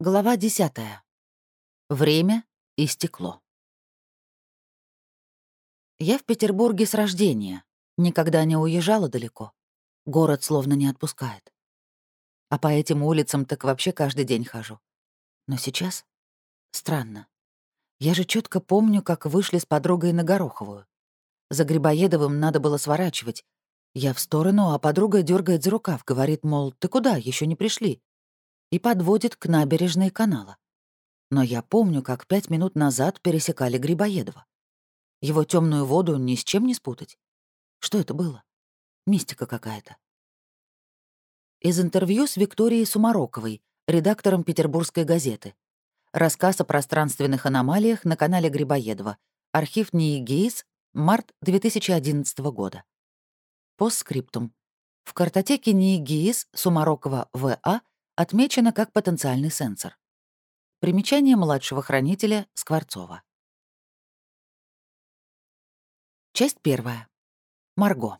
Глава 10. Время и стекло. Я в Петербурге с рождения, никогда не уезжала далеко. Город словно не отпускает. А по этим улицам так вообще каждый день хожу. Но сейчас странно. Я же четко помню, как вышли с подругой на Гороховую. За Грибоедовым надо было сворачивать. Я в сторону, а подруга дергает за рукав, говорит, мол, ты куда, еще не пришли и подводит к набережной канала. Но я помню, как пять минут назад пересекали Грибоедова. Его темную воду ни с чем не спутать. Что это было? Мистика какая-то. Из интервью с Викторией Сумароковой, редактором Петербургской газеты. Рассказ о пространственных аномалиях на канале Грибоедова. Архив НИИ ГИИС, март 2011 года. Постскриптум. В картотеке НИИ ГИИС Сумарокова В.А отмечена как потенциальный сенсор. Примечание младшего хранителя Скворцова. Часть первая. Марго.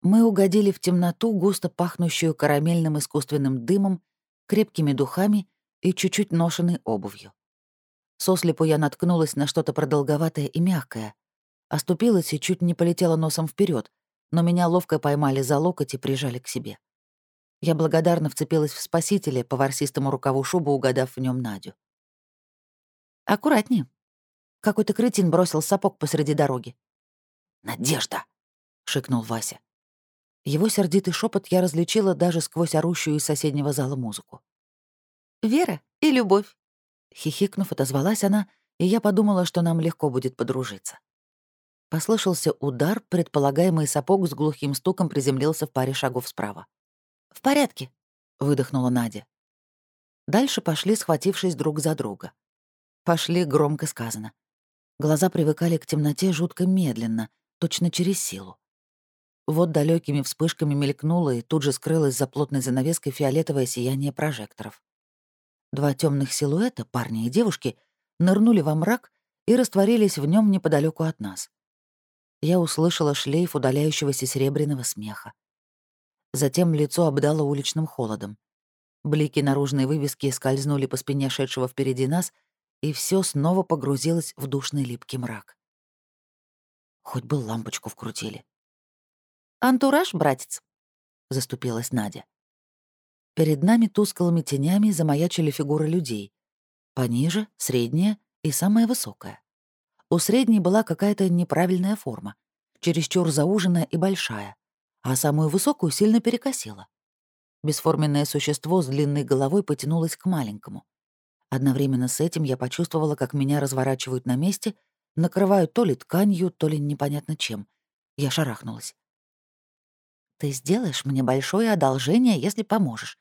Мы угодили в темноту, густо пахнущую карамельным искусственным дымом, крепкими духами и чуть-чуть ношенной обувью. Сослепу я наткнулась на что-то продолговатое и мягкое, оступилась и чуть не полетела носом вперед, но меня ловко поймали за локоть и прижали к себе. Я благодарно вцепилась в спасителя, по ворсистому рукаву шубу угадав в нем Надю. «Аккуратнее». Какой-то кретин бросил сапог посреди дороги. «Надежда!» — шикнул Вася. Его сердитый шепот я различила даже сквозь орущую из соседнего зала музыку. «Вера и любовь!» Хихикнув, отозвалась она, и я подумала, что нам легко будет подружиться. Послышался удар, предполагаемый сапог с глухим стуком приземлился в паре шагов справа. «В порядке», — выдохнула Надя. Дальше пошли, схватившись друг за друга. Пошли, громко сказано. Глаза привыкали к темноте жутко медленно, точно через силу. Вот далекими вспышками мелькнуло и тут же скрылось за плотной занавеской фиолетовое сияние прожекторов. Два темных силуэта, парня и девушки, нырнули во мрак и растворились в нем неподалеку от нас. Я услышала шлейф удаляющегося серебряного смеха. Затем лицо обдало уличным холодом. Блики наружной вывески скользнули по спине шедшего впереди нас, и все снова погрузилось в душный липкий мрак. Хоть бы лампочку вкрутили. «Антураж, братец», — заступилась Надя. Перед нами тусклыми тенями замаячили фигуры людей. Пониже, средняя и самая высокая. У средней была какая-то неправильная форма, чересчур зауженная и большая а самую высокую сильно перекосило. Бесформенное существо с длинной головой потянулось к маленькому. Одновременно с этим я почувствовала, как меня разворачивают на месте, накрывают то ли тканью, то ли непонятно чем. Я шарахнулась. «Ты сделаешь мне большое одолжение, если поможешь.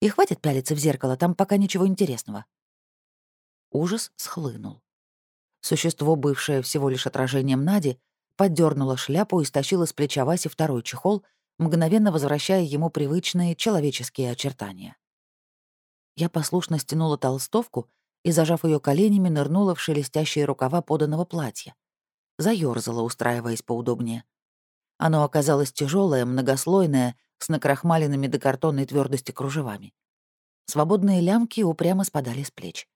И хватит пялиться в зеркало, там пока ничего интересного». Ужас схлынул. Существо, бывшее всего лишь отражением Нади, поддернула шляпу и стащила с плеча Васи второй чехол, мгновенно возвращая ему привычные человеческие очертания. Я послушно стянула толстовку и, зажав ее коленями, нырнула в шелестящие рукава поданного платья. Заёрзала, устраиваясь поудобнее. Оно оказалось тяжелое, многослойное, с накрахмаленными до картонной твердости кружевами. Свободные лямки упрямо спадали с плеч.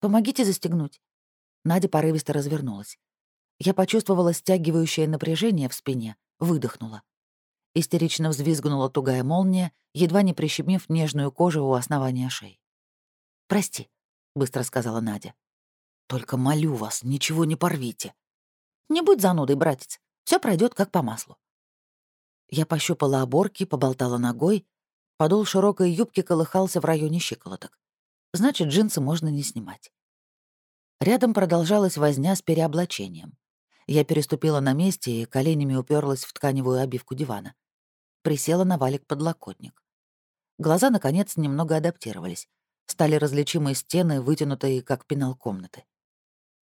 «Помогите застегнуть». Надя порывисто развернулась. Я почувствовала стягивающее напряжение в спине, выдохнула. Истерично взвизгнула тугая молния, едва не прищемив нежную кожу у основания шеи. «Прости», — быстро сказала Надя. «Только молю вас, ничего не порвите». «Не будь занудой, братец. Все пройдет как по маслу». Я пощупала оборки, поболтала ногой. Подол широкой юбки колыхался в районе щиколоток. Значит, джинсы можно не снимать. Рядом продолжалась возня с переоблачением. Я переступила на месте и коленями уперлась в тканевую обивку дивана. Присела на валик-подлокотник. Глаза, наконец, немного адаптировались. Стали различимые стены, вытянутые, как пенал комнаты.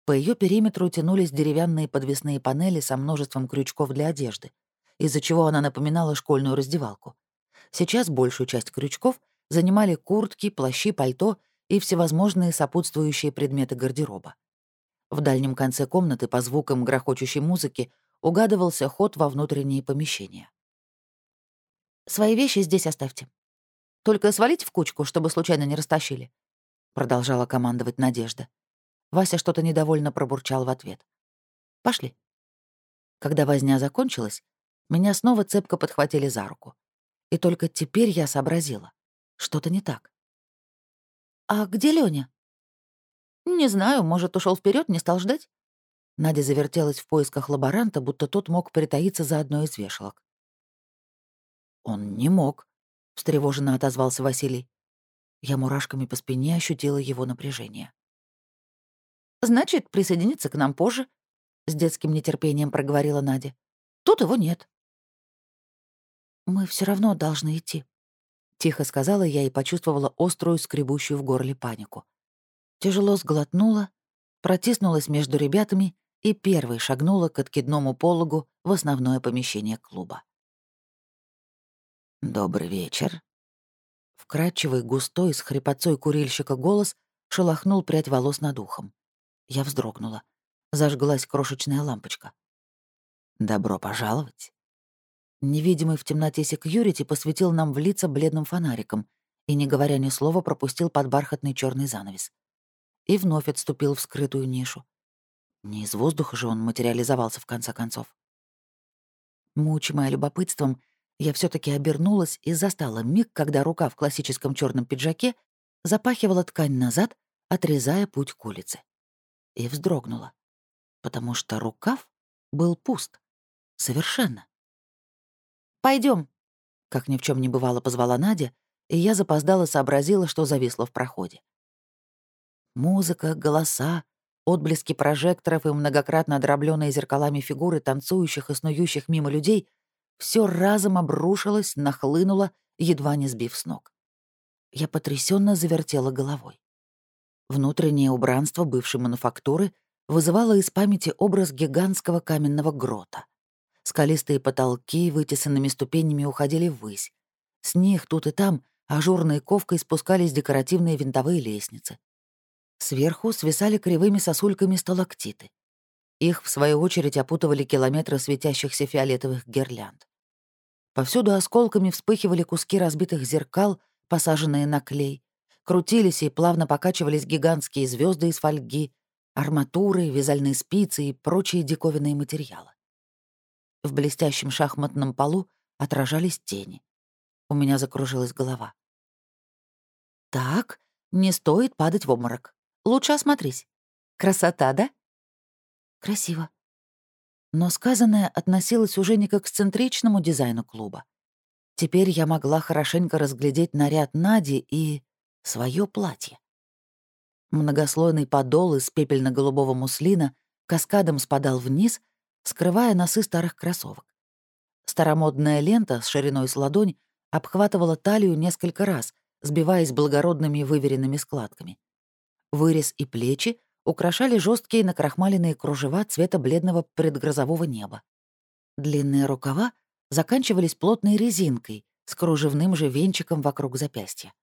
По ее периметру тянулись деревянные подвесные панели со множеством крючков для одежды, из-за чего она напоминала школьную раздевалку. Сейчас большую часть крючков занимали куртки, плащи, пальто и всевозможные сопутствующие предметы гардероба. В дальнем конце комнаты по звукам грохочущей музыки угадывался ход во внутренние помещения. «Свои вещи здесь оставьте». Только свалить в кучку, чтобы случайно не растащили», — продолжала командовать Надежда. Вася что-то недовольно пробурчал в ответ. «Пошли». Когда возня закончилась, меня снова цепко подхватили за руку. И только теперь я сообразила. Что-то не так. «А где Лёня?» «Не знаю, может, ушел вперед, не стал ждать?» Надя завертелась в поисках лаборанта, будто тот мог притаиться за одной из вешалок. «Он не мог», — встревоженно отозвался Василий. Я мурашками по спине ощутила его напряжение. «Значит, присоединиться к нам позже», — с детским нетерпением проговорила Надя. «Тут его нет». «Мы все равно должны идти», — тихо сказала я и почувствовала острую, скребущую в горле панику. Тяжело сглотнула, протиснулась между ребятами и первой шагнула к откидному пологу в основное помещение клуба. «Добрый вечер». Вкрадчивый, густой, с хрипотцой курильщика голос шелохнул прядь волос над ухом. Я вздрогнула. Зажглась крошечная лампочка. «Добро пожаловать». Невидимый в темноте секьюрити посветил нам в лица бледным фонариком и, не говоря ни слова, пропустил под бархатный черный занавес. И вновь отступил в скрытую нишу. Не из воздуха же он материализовался в конце концов. Мучимая любопытством, я все таки обернулась и застала миг, когда рука в классическом черном пиджаке запахивала ткань назад, отрезая путь к улице. И вздрогнула, потому что рукав был пуст. Совершенно. Пойдем, как ни в чем не бывало, позвала Надя, и я запоздала сообразила, что зависла в проходе. Музыка, голоса, отблески прожекторов и многократно дробленные зеркалами фигуры танцующих и снующих мимо людей все разом обрушилось, нахлынуло, едва не сбив с ног. Я потрясенно завертела головой. Внутреннее убранство бывшей мануфактуры вызывало из памяти образ гигантского каменного грота. Скалистые потолки вытесанными ступенями уходили ввысь. С них тут и там ажурной ковкой спускались декоративные винтовые лестницы. Сверху свисали кривыми сосульками сталактиты. Их, в свою очередь, опутывали километры светящихся фиолетовых гирлянд. Повсюду осколками вспыхивали куски разбитых зеркал, посаженные на клей. Крутились и плавно покачивались гигантские звезды из фольги, арматуры, вязальные спицы и прочие диковинные материалы. В блестящем шахматном полу отражались тени. У меня закружилась голова. «Так, не стоит падать в обморок. Лучше осмотрись. Красота, да?» «Красиво». Но сказанное относилось уже не к эксцентричному дизайну клуба. Теперь я могла хорошенько разглядеть наряд Нади и свое платье. Многослойный подол из пепельно-голубого муслина каскадом спадал вниз — скрывая носы старых кроссовок. Старомодная лента с шириной с ладонь обхватывала талию несколько раз, сбиваясь благородными выверенными складками. Вырез и плечи украшали жесткие накрахмаленные кружева цвета бледного предгрозового неба. Длинные рукава заканчивались плотной резинкой с кружевным же венчиком вокруг запястья.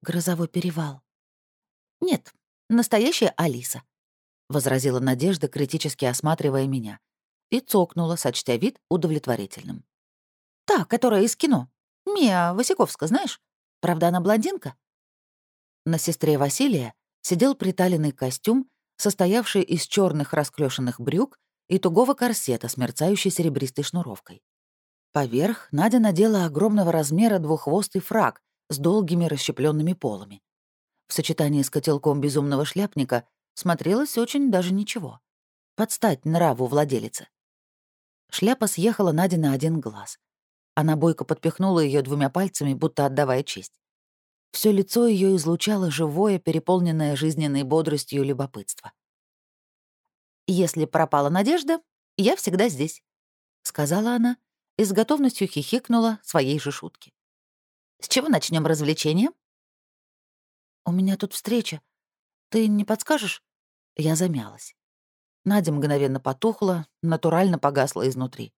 «Грозовой перевал». «Нет, настоящая Алиса», — возразила Надежда, критически осматривая меня, и цокнула, сочтя вид удовлетворительным. «Та, которая из кино. Мия Васиковска, знаешь? Правда, она блондинка?» На сестре Василия сидел приталенный костюм, состоявший из черных расклешенных брюк и тугого корсета с мерцающей серебристой шнуровкой. Поверх Надя надела огромного размера двуххвостый фраг с долгими расщепленными полами. В сочетании с котелком безумного шляпника смотрелась очень даже ничего. Подстать нраву владелицы. Шляпа съехала Наде на один глаз. Она бойко подпихнула ее двумя пальцами, будто отдавая честь. Все лицо ее излучало живое, переполненное жизненной бодростью любопытство. «Если пропала надежда, я всегда здесь», — сказала она и с готовностью хихикнула своей же шутки. «С чего начнем развлечение?» «У меня тут встреча. Ты не подскажешь?» Я замялась. Надя мгновенно потухла, натурально погасла изнутри.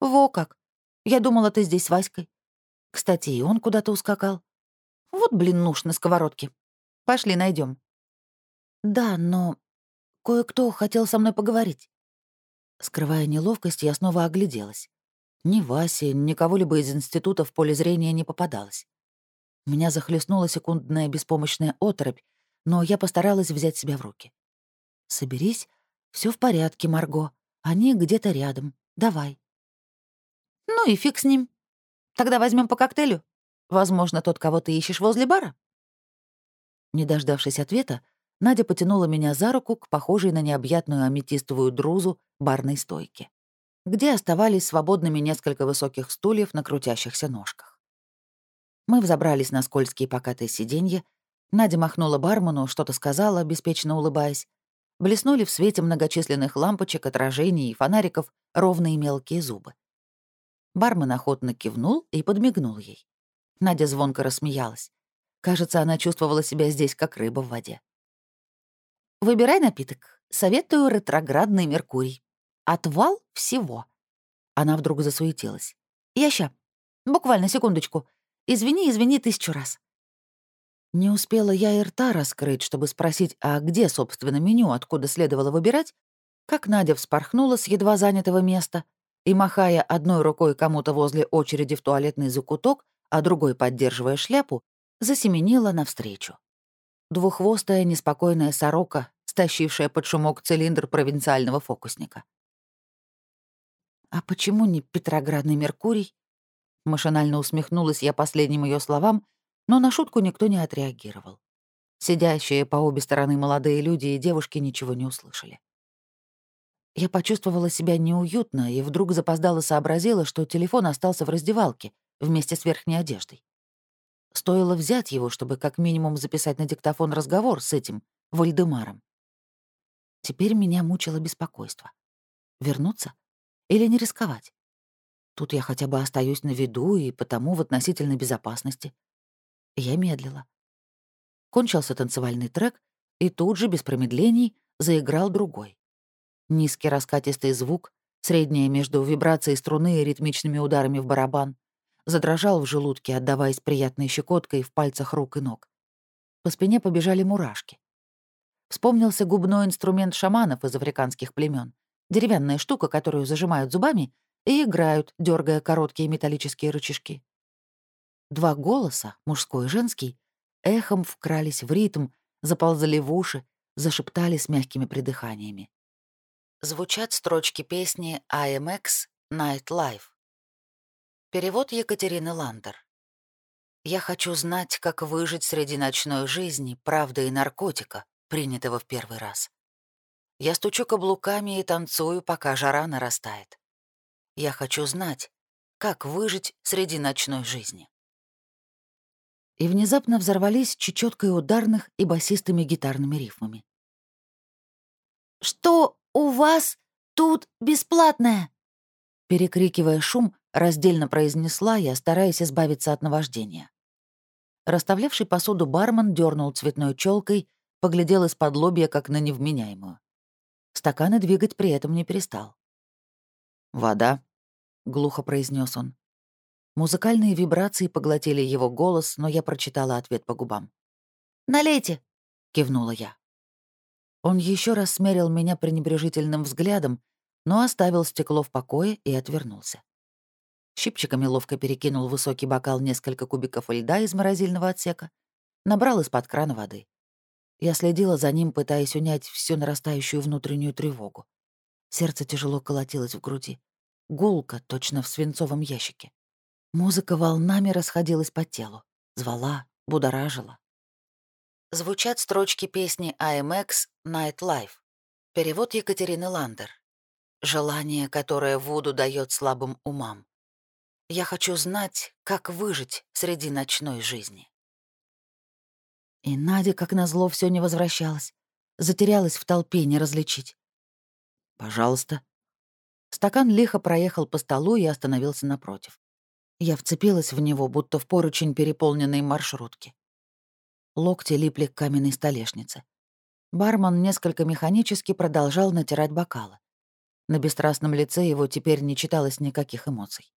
«Во как! Я думала, ты здесь с Васькой. Кстати, и он куда-то ускакал. Вот, блин, нуш на сковородке. Пошли, найдем. «Да, но кое-кто хотел со мной поговорить». Скрывая неловкость, я снова огляделась. Ни Васи, ни кого-либо из института в поле зрения не попадалось. Меня захлестнула секундная беспомощная оторопь, но я постаралась взять себя в руки. «Соберись, все в порядке, Марго. Они где-то рядом. Давай». «Ну и фиг с ним. Тогда возьмем по коктейлю. Возможно, тот, кого ты ищешь возле бара?» Не дождавшись ответа, Надя потянула меня за руку к похожей на необъятную аметистовую друзу барной стойке, где оставались свободными несколько высоких стульев на крутящихся ножках. Мы взобрались на скользкие покатые сиденья, Надя махнула бармену, что-то сказала, беспечно улыбаясь. Блеснули в свете многочисленных лампочек, отражений и фонариков ровные мелкие зубы. Бармен охотно кивнул и подмигнул ей. Надя звонко рассмеялась. Кажется, она чувствовала себя здесь, как рыба в воде. «Выбирай напиток. Советую ретроградный Меркурий. Отвал всего». Она вдруг засуетилась. «Я. Буквально секундочку. Извини, извини тысячу раз». Не успела я и рта раскрыть, чтобы спросить, а где, собственно, меню, откуда следовало выбирать, как Надя вспорхнула с едва занятого места и, махая одной рукой кому-то возле очереди в туалетный закуток, а другой, поддерживая шляпу, засеменила навстречу. Двуххвостая неспокойная сорока, стащившая под шумок цилиндр провинциального фокусника. «А почему не Петроградный Меркурий?» Машинально усмехнулась я последним ее словам, но на шутку никто не отреагировал. Сидящие по обе стороны молодые люди и девушки ничего не услышали. Я почувствовала себя неуютно и вдруг запоздало сообразила, что телефон остался в раздевалке вместе с верхней одеждой. Стоило взять его, чтобы как минимум записать на диктофон разговор с этим Вальдемаром. Теперь меня мучило беспокойство. Вернуться или не рисковать? Тут я хотя бы остаюсь на виду и потому в относительной безопасности. Я медлила. Кончился танцевальный трек, и тут же, без промедлений, заиграл другой. Низкий раскатистый звук, средняя между вибрацией струны и ритмичными ударами в барабан, задрожал в желудке, отдаваясь приятной щекоткой в пальцах рук и ног. По спине побежали мурашки. Вспомнился губной инструмент шаманов из африканских племен, деревянная штука, которую зажимают зубами и играют, дергая короткие металлические рычажки. Два голоса, мужской и женский, эхом вкрались в ритм, заползали в уши, зашептали с мягкими придыханиями. Звучат строчки песни IMX Night Life. Перевод Екатерины Ландер. «Я хочу знать, как выжить среди ночной жизни, правды и наркотика, принятого в первый раз. Я стучу каблуками и танцую, пока жара нарастает. Я хочу знать, как выжить среди ночной жизни». И внезапно взорвались чечеткой ударных и басистыми гитарными рифмами. «Что у вас тут бесплатное?» Перекрикивая шум, раздельно произнесла я, стараясь избавиться от наваждения. Расставлявший посуду бармен дернул цветной челкой, поглядел из-под лобья, как на невменяемую. Стаканы двигать при этом не перестал. «Вода», — глухо произнес он. Музыкальные вибрации поглотили его голос, но я прочитала ответ по губам. «Налейте!» — кивнула я. Он еще раз смерил меня пренебрежительным взглядом, но оставил стекло в покое и отвернулся. Щипчиками ловко перекинул высокий бокал несколько кубиков льда из морозильного отсека, набрал из-под крана воды. Я следила за ним, пытаясь унять всю нарастающую внутреннюю тревогу. Сердце тяжело колотилось в груди. Гулко, точно в свинцовом ящике. Музыка волнами расходилась по телу. Звала, будоражила. Звучат строчки песни IMX «Night Life». Перевод Екатерины Ландер. Желание, которое Вуду дает слабым умам. Я хочу знать, как выжить среди ночной жизни. И Надя, как назло, все не возвращалась. Затерялась в толпе, не различить. «Пожалуйста». Стакан лихо проехал по столу и остановился напротив. Я вцепилась в него, будто в поручень переполненной маршрутки. Локти липли к каменной столешнице. Бармен несколько механически продолжал натирать бокалы. На бесстрастном лице его теперь не читалось никаких эмоций.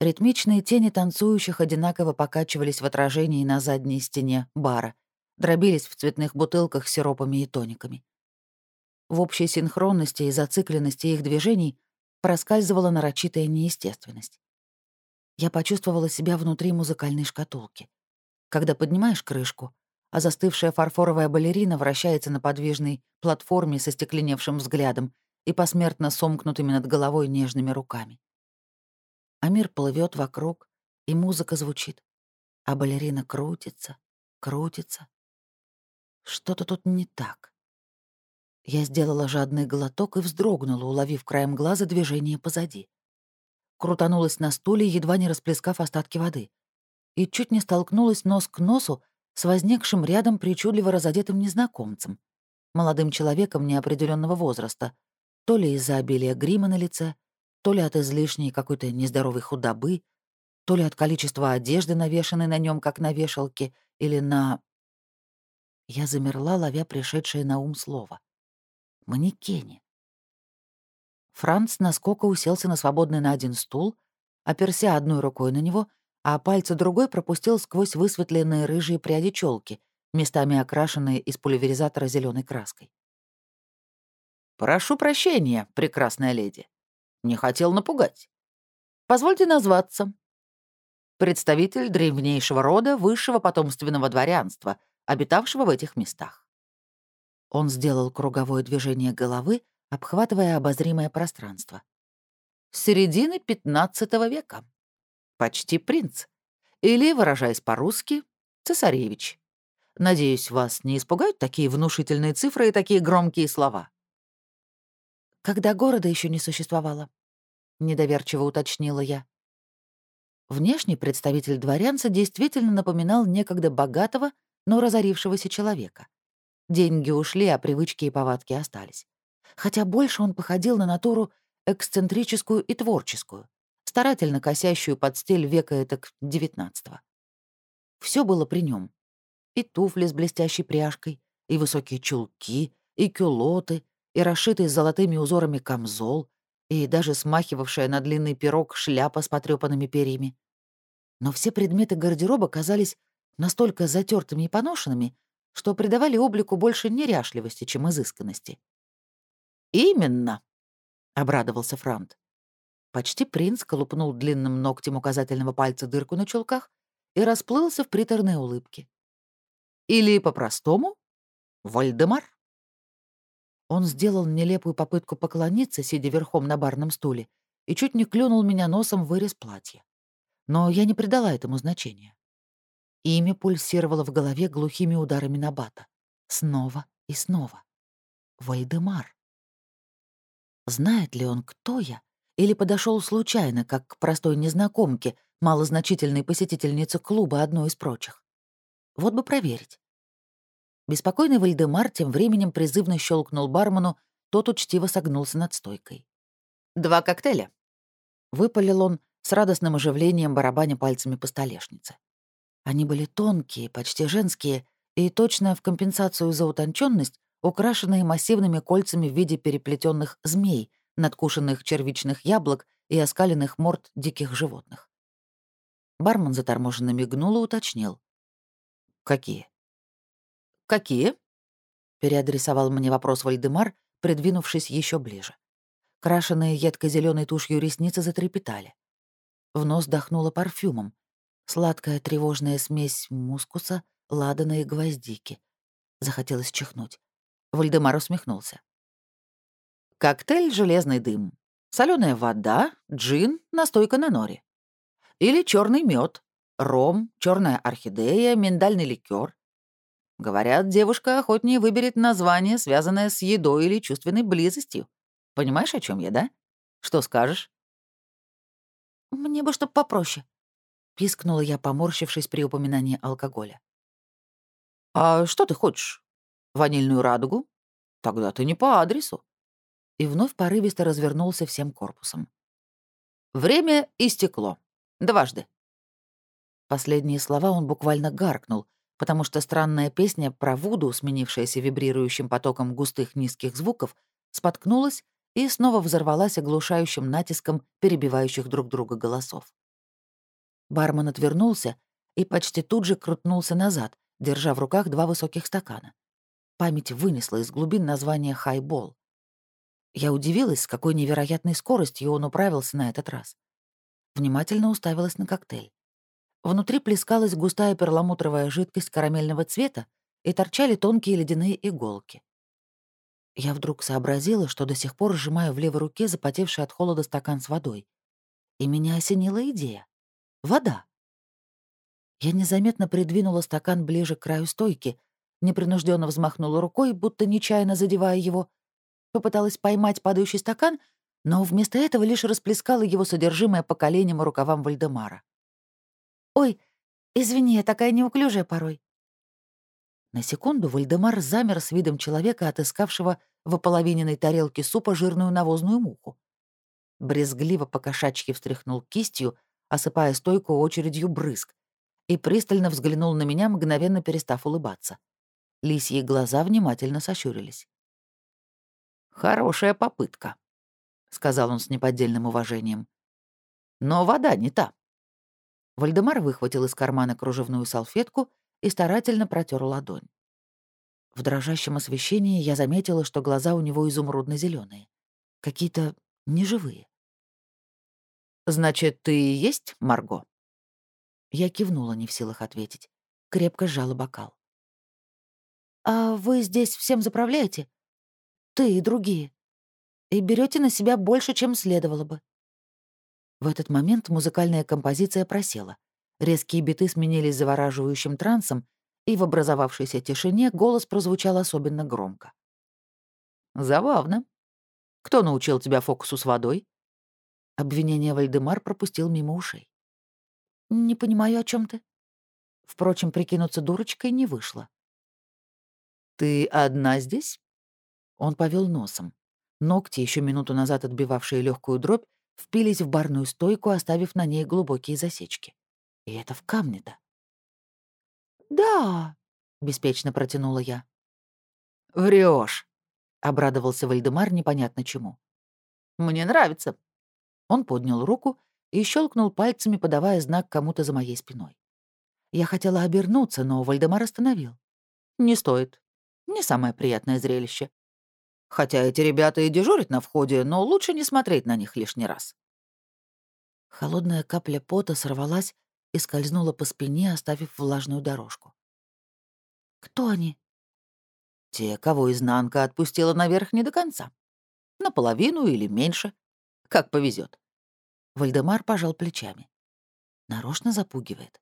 Ритмичные тени танцующих одинаково покачивались в отражении на задней стене бара, дробились в цветных бутылках с сиропами и тониками. В общей синхронности и зацикленности их движений проскальзывала нарочитая неестественность. Я почувствовала себя внутри музыкальной шкатулки. Когда поднимаешь крышку, а застывшая фарфоровая балерина вращается на подвижной платформе со стекленевшим взглядом и посмертно сомкнутыми над головой нежными руками. А мир плывет вокруг, и музыка звучит, а балерина крутится, крутится. Что-то тут не так. Я сделала жадный глоток и вздрогнула, уловив краем глаза движение позади. Крутанулась на стуле, едва не расплескав остатки воды. И чуть не столкнулась нос к носу с возникшим рядом причудливо разодетым незнакомцем, молодым человеком неопределенного возраста, то ли из-за обилия грима на лице, то ли от излишней какой-то нездоровой худобы, то ли от количества одежды, навешанной на нем, как на вешалке, или на... Я замерла, ловя пришедшее на ум слово. Манекене. Франц наскока уселся на свободный на один стул, оперся одной рукой на него, а пальцы другой пропустил сквозь высветленные рыжие пряди челки, местами окрашенные из пульверизатора зеленой краской. «Прошу прощения, прекрасная леди. Не хотел напугать. Позвольте назваться. Представитель древнейшего рода высшего потомственного дворянства, обитавшего в этих местах». Он сделал круговое движение головы, обхватывая обозримое пространство. С середины XV века. Почти принц. Или, выражаясь по-русски, цесаревич. Надеюсь, вас не испугают такие внушительные цифры и такие громкие слова когда города еще не существовало», — недоверчиво уточнила я. Внешний представитель дворянца действительно напоминал некогда богатого, но разорившегося человека. Деньги ушли, а привычки и повадки остались. Хотя больше он походил на натуру эксцентрическую и творческую, старательно косящую под стиль века этак девятнадцатого. Все было при нем: И туфли с блестящей пряжкой, и высокие чулки, и кюлоты, и расшитый золотыми узорами камзол, и даже смахивавшая на длинный пирог шляпа с потрёпанными перьями. Но все предметы гардероба казались настолько затертыми и поношенными, что придавали облику больше неряшливости, чем изысканности. «Именно!» — обрадовался Франт. Почти принц колупнул длинным ногтем указательного пальца дырку на чулках и расплылся в приторной улыбке. «Или по-простому — Вальдемар?» Он сделал нелепую попытку поклониться, сидя верхом на барном стуле, и чуть не клюнул меня носом в вырез платья. Но я не придала этому значения. Имя пульсировало в голове глухими ударами на бата. Снова и снова. Вальдемар. Знает ли он, кто я? Или подошел случайно, как к простой незнакомке, малозначительной посетительнице клуба одной из прочих? Вот бы проверить. Беспокойный Вальдемар тем временем призывно щелкнул бармену, тот учтиво согнулся над стойкой. «Два коктейля», — выпалил он с радостным оживлением, барабаня пальцами по столешнице. Они были тонкие, почти женские, и точно в компенсацию за утонченность, украшенные массивными кольцами в виде переплетенных змей, надкушенных червичных яблок и оскаленных морд диких животных. Бармен заторможенно мигнул и уточнил. «Какие?» «Какие?» — переадресовал мне вопрос Вальдемар, придвинувшись еще ближе. Крашеные едко зеленой тушью ресницы затрепетали. В нос дохнуло парфюмом. Сладкая тревожная смесь мускуса, ладана и гвоздики. Захотелось чихнуть. Вальдемар усмехнулся. «Коктейль «Железный дым», соленая вода, джин, настойка на норе. Или черный мед, ром, черная орхидея, миндальный ликер, Говорят, девушка охотнее выберет название, связанное с едой или чувственной близостью. Понимаешь, о чем я, да? Что скажешь? Мне бы чтоб попроще, пискнула я, поморщившись при упоминании алкоголя. А что ты хочешь? Ванильную радугу? Тогда ты не по адресу. И вновь порывисто развернулся всем корпусом. Время истекло. Дважды. Последние слова он буквально гаркнул — потому что странная песня про Вуду, сменившаяся вибрирующим потоком густых низких звуков, споткнулась и снова взорвалась оглушающим натиском перебивающих друг друга голосов. Бармен отвернулся и почти тут же крутнулся назад, держа в руках два высоких стакана. Память вынесла из глубин название «хайбол». Я удивилась, с какой невероятной скоростью он управился на этот раз. Внимательно уставилась на коктейль. Внутри плескалась густая перламутровая жидкость карамельного цвета и торчали тонкие ледяные иголки. Я вдруг сообразила, что до сих пор сжимаю в левой руке запотевший от холода стакан с водой. И меня осенила идея. Вода. Я незаметно придвинула стакан ближе к краю стойки, непринужденно взмахнула рукой, будто нечаянно задевая его, попыталась поймать падающий стакан, но вместо этого лишь расплескала его содержимое по коленям и рукавам Вальдемара. «Ой, извини, я такая неуклюжая порой». На секунду Вальдемар замер с видом человека, отыскавшего в ополовиненной тарелке супа жирную навозную муху. Брезгливо по-кошачьи встряхнул кистью, осыпая стойку очередью брызг, и пристально взглянул на меня, мгновенно перестав улыбаться. Лисьи глаза внимательно сощурились. «Хорошая попытка», — сказал он с неподдельным уважением. «Но вода не та». Вальдемар выхватил из кармана кружевную салфетку и старательно протер ладонь. В дрожащем освещении я заметила, что глаза у него изумрудно зеленые какие-то неживые. «Значит, ты и есть Марго?» Я кивнула, не в силах ответить. Крепко сжала бокал. «А вы здесь всем заправляете? Ты и другие. И берете на себя больше, чем следовало бы». В этот момент музыкальная композиция просела. Резкие биты сменились завораживающим трансом, и в образовавшейся тишине голос прозвучал особенно громко. «Забавно. Кто научил тебя фокусу с водой?» Обвинение Вальдемар пропустил мимо ушей. «Не понимаю, о чем ты?» Впрочем, прикинуться дурочкой не вышло. «Ты одна здесь?» Он повел носом. Ногти, еще минуту назад отбивавшие легкую дробь, впились в барную стойку, оставив на ней глубокие засечки. И это в камне-то. «Да», — беспечно протянула я. Врешь, обрадовался Вальдемар непонятно чему. «Мне нравится». Он поднял руку и щелкнул пальцами, подавая знак кому-то за моей спиной. Я хотела обернуться, но Вальдемар остановил. «Не стоит. Не самое приятное зрелище. Хотя эти ребята и дежурят на входе, но лучше не смотреть на них лишний раз. Холодная капля пота сорвалась и скользнула по спине, оставив влажную дорожку. «Кто они?» «Те, кого изнанка отпустила наверх не до конца. Наполовину или меньше. Как повезет. Вальдемар пожал плечами. Нарочно запугивает.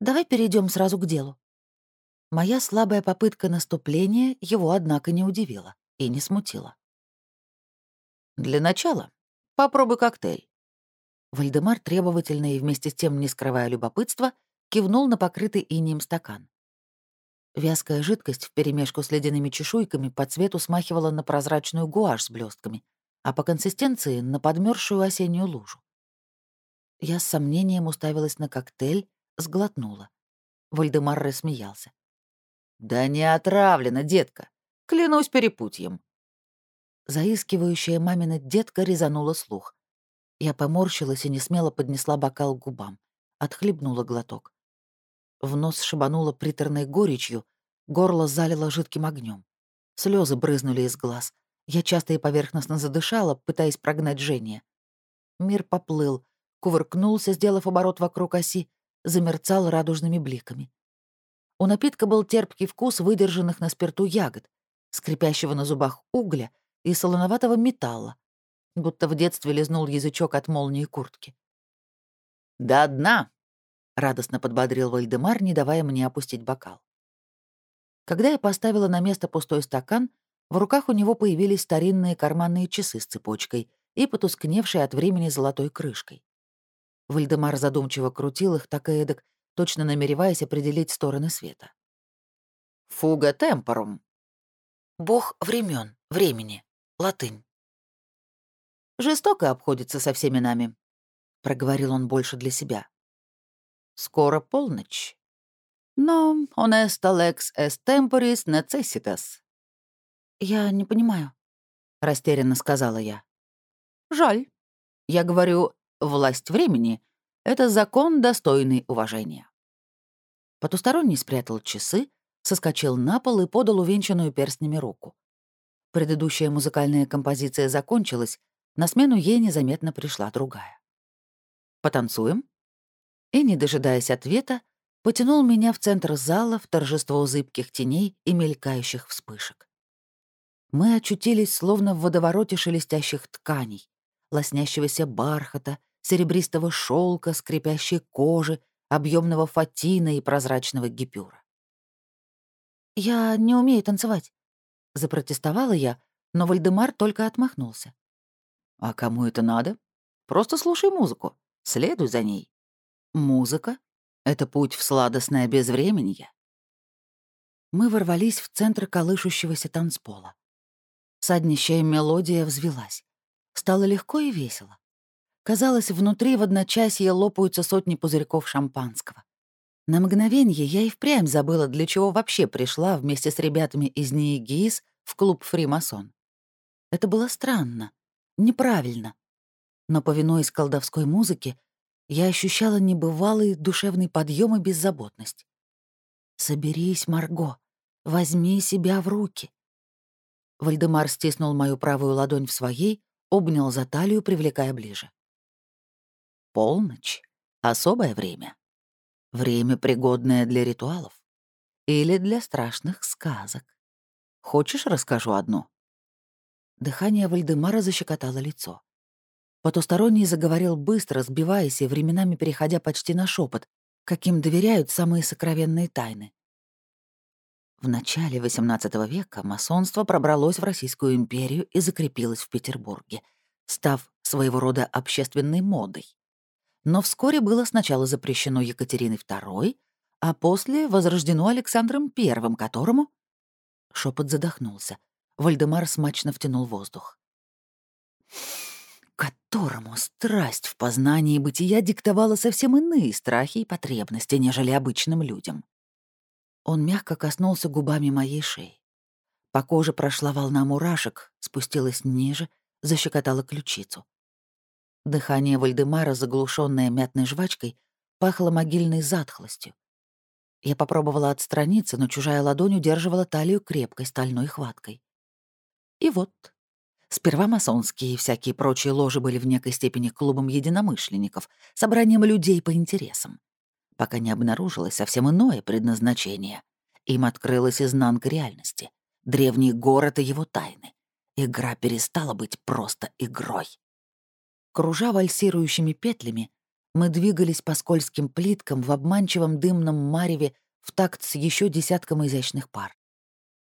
«Давай перейдем сразу к делу. Моя слабая попытка наступления его, однако, не удивила и не смутила. «Для начала попробуй коктейль». Вальдемар, требовательно и вместе с тем не скрывая любопытства, кивнул на покрытый инием стакан. Вязкая жидкость вперемешку с ледяными чешуйками по цвету смахивала на прозрачную гуашь с блестками, а по консистенции — на подмерзшую осеннюю лужу. Я с сомнением уставилась на коктейль, сглотнула. Вальдемар рассмеялся. «Да не отравлено, детка. Клянусь перепутьем». Заискивающая мамина детка резанула слух. Я поморщилась и не смело поднесла бокал к губам. Отхлебнула глоток. В нос шибануло приторной горечью, горло залило жидким огнем. Слезы брызнули из глаз. Я часто и поверхностно задышала, пытаясь прогнать жжение. Мир поплыл, кувыркнулся, сделав оборот вокруг оси, замерцал радужными бликами. У напитка был терпкий вкус выдержанных на спирту ягод, скрипящего на зубах угля и солоноватого металла, будто в детстве лизнул язычок от молнии куртки. «До дна!» — радостно подбодрил Вальдемар, не давая мне опустить бокал. Когда я поставила на место пустой стакан, в руках у него появились старинные карманные часы с цепочкой и потускневшей от времени золотой крышкой. Вальдемар задумчиво крутил их так и эдак, точно намереваясь определить стороны света. «Фуга темпорум». «Бог времен, времени. Латынь». «Жестоко обходится со всеми нами», — проговорил он больше для себя. «Скоро полночь. Но honesta lex est temporis necessitas». «Я не понимаю», — растерянно сказала я. «Жаль. Я говорю, власть времени это закон, достойный уважения. Потусторонний спрятал часы, соскочил на пол и подал увенчанную перстнями руку. Предыдущая музыкальная композиция закончилась, на смену ей незаметно пришла другая. «Потанцуем?» И, не дожидаясь ответа, потянул меня в центр зала в торжество зыбких теней и мелькающих вспышек. Мы очутились словно в водовороте шелестящих тканей, лоснящегося бархата, серебристого шелка, скрипящей кожи, объемного фатина и прозрачного гипюра. «Я не умею танцевать», — запротестовала я, но Вальдемар только отмахнулся. «А кому это надо? Просто слушай музыку, следуй за ней. Музыка — это путь в сладостное безвременье». Мы ворвались в центр колышущегося танцпола. Саднищая мелодия взвелась. Стало легко и весело. Казалось, внутри в одночасье лопаются сотни пузырьков шампанского. На мгновение я и впрямь забыла, для чего вообще пришла вместе с ребятами из НИИГИИС в клуб «Фримасон». Это было странно, неправильно. Но, повинуясь колдовской музыке, я ощущала небывалый душевный подъем и беззаботность. «Соберись, Марго, возьми себя в руки». Вальдемар стиснул мою правую ладонь в своей, обнял за талию, привлекая ближе. Полночь — особое время. Время, пригодное для ритуалов. Или для страшных сказок. Хочешь, расскажу одну?» Дыхание Вальдемара защекотало лицо. Потусторонний заговорил быстро, сбиваясь и временами переходя почти на шепот, каким доверяют самые сокровенные тайны. В начале XVIII века масонство пробралось в Российскую империю и закрепилось в Петербурге, став своего рода общественной модой но вскоре было сначала запрещено Екатериной II, а после возрождено Александром I, которому... Шепот задохнулся. Вальдемар смачно втянул воздух. Которому страсть в познании бытия диктовала совсем иные страхи и потребности, нежели обычным людям. Он мягко коснулся губами моей шеи. По коже прошла волна мурашек, спустилась ниже, защекотала ключицу. Дыхание Вальдемара, заглушенное мятной жвачкой, пахло могильной затхлостью. Я попробовала отстраниться, но чужая ладонь удерживала талию крепкой стальной хваткой. И вот. Сперва масонские и всякие прочие ложи были в некой степени клубом единомышленников, собранием людей по интересам. Пока не обнаружилось совсем иное предназначение. Им открылась изнанка реальности. Древний город и его тайны. Игра перестала быть просто игрой. Кружа вальсирующими петлями, мы двигались по скользким плиткам в обманчивом дымном мареве в такт с еще десятком изящных пар.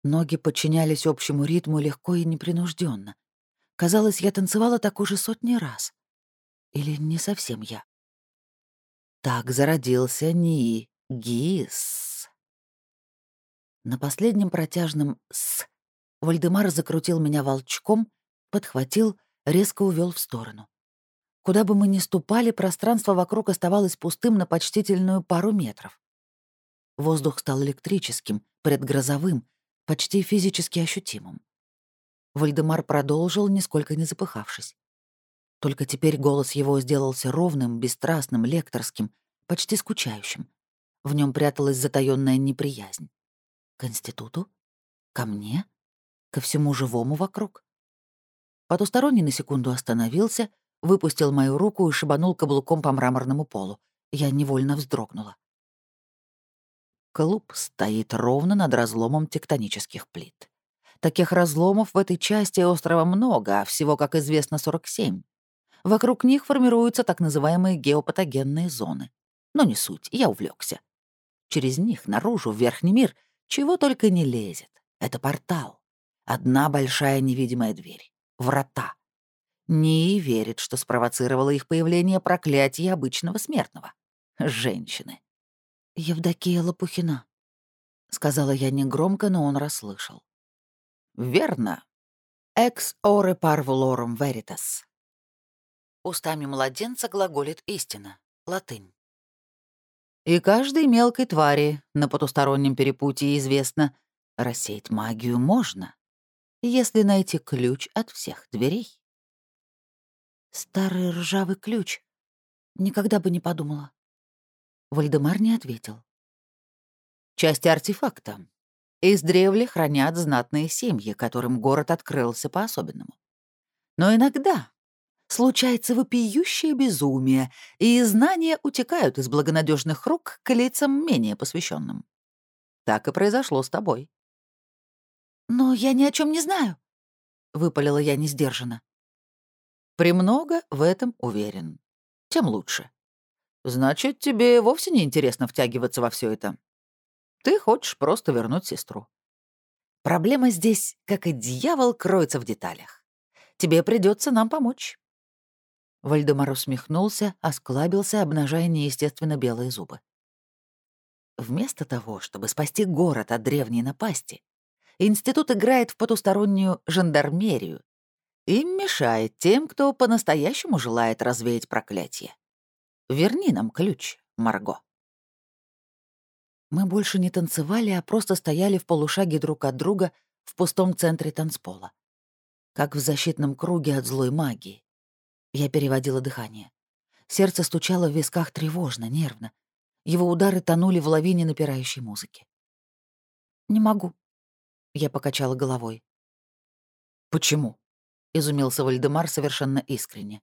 Ноги подчинялись общему ритму легко и непринужденно. Казалось, я танцевала так уже сотни раз. Или не совсем я. Так зародился НИИ ГИС. На последнем протяжном «с» Вальдемар закрутил меня волчком, подхватил, резко увел в сторону. Куда бы мы ни ступали, пространство вокруг оставалось пустым на почтительную пару метров. Воздух стал электрическим, предгрозовым, почти физически ощутимым. Вальдемар продолжил, нисколько не запыхавшись. Только теперь голос его сделался ровным, бесстрастным, лекторским, почти скучающим. В нем пряталась затаённая неприязнь. К институту? Ко мне? Ко всему живому вокруг? Потусторонний на секунду остановился — выпустил мою руку и шибанул каблуком по мраморному полу. Я невольно вздрогнула. Клуб стоит ровно над разломом тектонических плит. Таких разломов в этой части острова много, а всего, как известно, 47. Вокруг них формируются так называемые геопатогенные зоны. Но не суть, я увлекся. Через них наружу, в верхний мир, чего только не лезет. Это портал. Одна большая невидимая дверь. Врата. Не верит, что спровоцировало их появление проклятие обычного смертного. Женщины. «Евдокия Лопухина», — сказала я негромко, но он расслышал. «Верно. Ex ore parvulorum veritas». Устами младенца глаголит истина. Латынь. И каждой мелкой твари на потустороннем перепутье известно, рассеять магию можно, если найти ключ от всех дверей. Старый ржавый ключ. Никогда бы не подумала. Вальдемар не ответил. Части артефакта. Издревле хранят знатные семьи, которым город открылся по-особенному. Но иногда случается вопиющее безумие, и знания утекают из благонадежных рук к лицам менее посвященным. Так и произошло с тобой. «Но я ни о чем не знаю», — выпалила я несдержанно. «Премного в этом уверен. Тем лучше. Значит, тебе вовсе не интересно втягиваться во все это. Ты хочешь просто вернуть сестру. Проблема здесь, как и дьявол, кроется в деталях. Тебе придется нам помочь». Вальдемар усмехнулся, осклабился, обнажая неестественно белые зубы. Вместо того, чтобы спасти город от древней напасти, институт играет в потустороннюю жандармерию и мешает тем, кто по-настоящему желает развеять проклятие. Верни нам ключ, Марго. Мы больше не танцевали, а просто стояли в полушаге друг от друга в пустом центре танцпола. Как в защитном круге от злой магии. Я переводила дыхание. Сердце стучало в висках тревожно, нервно. Его удары тонули в лавине напирающей музыки. «Не могу», — я покачала головой. «Почему?» — изумился Вальдемар совершенно искренне.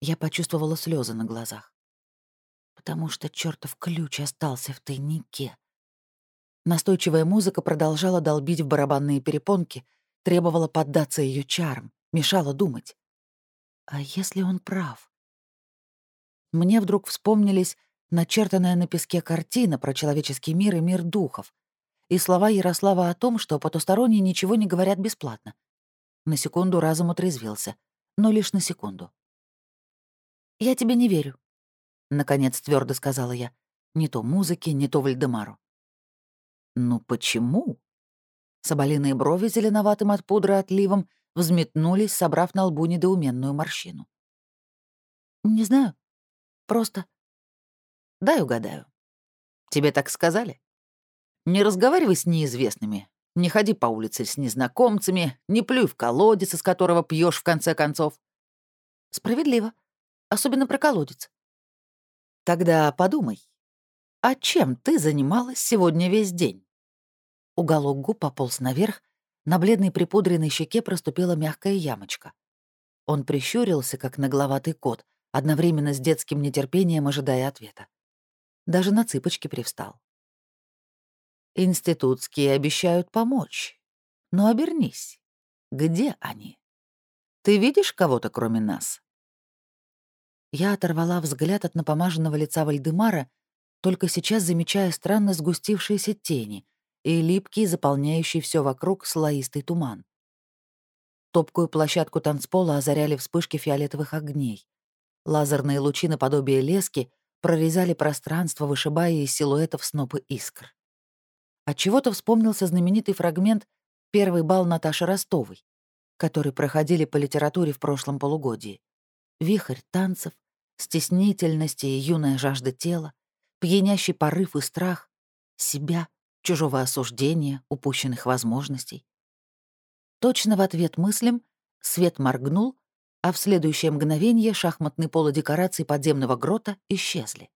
Я почувствовала слезы на глазах потому что чертов ключ остался в тайнике. Настойчивая музыка продолжала долбить в барабанные перепонки, требовала поддаться ее чарам, мешала думать. А если он прав? Мне вдруг вспомнились начертанная на песке картина про человеческий мир и мир духов, и слова Ярослава о том, что потусторонние ничего не говорят бесплатно. На секунду разум отрезвился, но лишь на секунду. «Я тебе не верю», — наконец твердо сказала я. Не то музыке, не то Вальдемару. «Ну почему?» Соболиные брови зеленоватым от пудры отливом взметнулись, собрав на лбу недоуменную морщину. «Не знаю. Просто...» «Дай угадаю. Тебе так сказали? Не разговаривай с неизвестными, не ходи по улице с незнакомцами, не плюй в колодец, из которого пьешь в конце концов». «Справедливо. Особенно про колодец. Тогда подумай, а чем ты занималась сегодня весь день? Уголок губ пополз наверх, на бледной припудренной щеке проступила мягкая ямочка. Он прищурился, как нагловатый кот, одновременно с детским нетерпением ожидая ответа. Даже на цыпочки привстал. Институтские обещают помочь. Но обернись. Где они? Ты видишь кого-то, кроме нас? Я оторвала взгляд от напомаженного лица Вальдемара, только сейчас замечая странно сгустившиеся тени и липкий, заполняющий все вокруг слоистый туман. Топкую площадку танцпола озаряли вспышки фиолетовых огней. Лазерные лучи наподобие лески прорезали пространство, вышибая из силуэтов снопы искр. Отчего-то вспомнился знаменитый фрагмент «Первый бал Наташи Ростовой», который проходили по литературе в прошлом полугодии вихрь танцев, стеснительности и юная жажда тела, пьянящий порыв и страх, себя, чужого осуждения, упущенных возможностей. Точно в ответ мыслям свет моргнул, а в следующее мгновение шахматные полы декораций подземного грота исчезли.